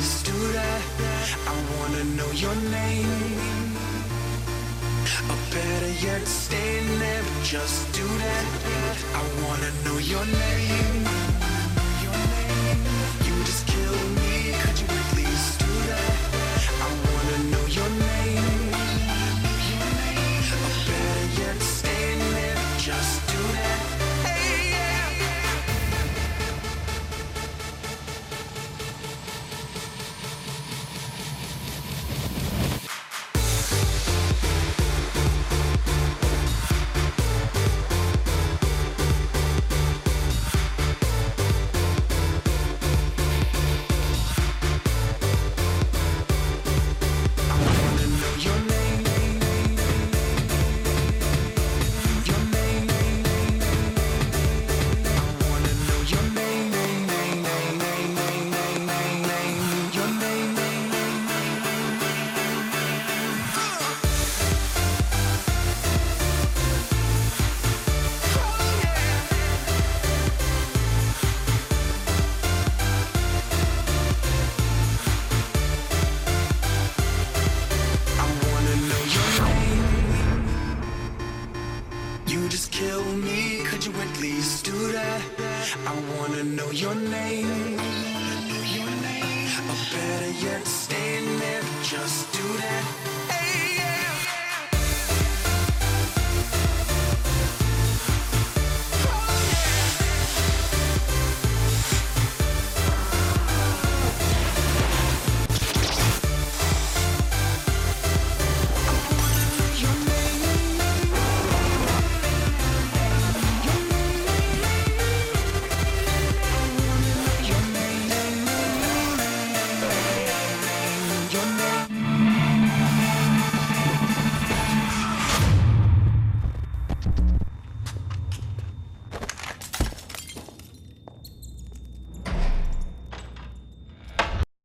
please do that? I wanna know your name. Or better yet, stay there, just do that. I wanna know your name. Least do that? I wanna know your name. Or better yet, stay there, just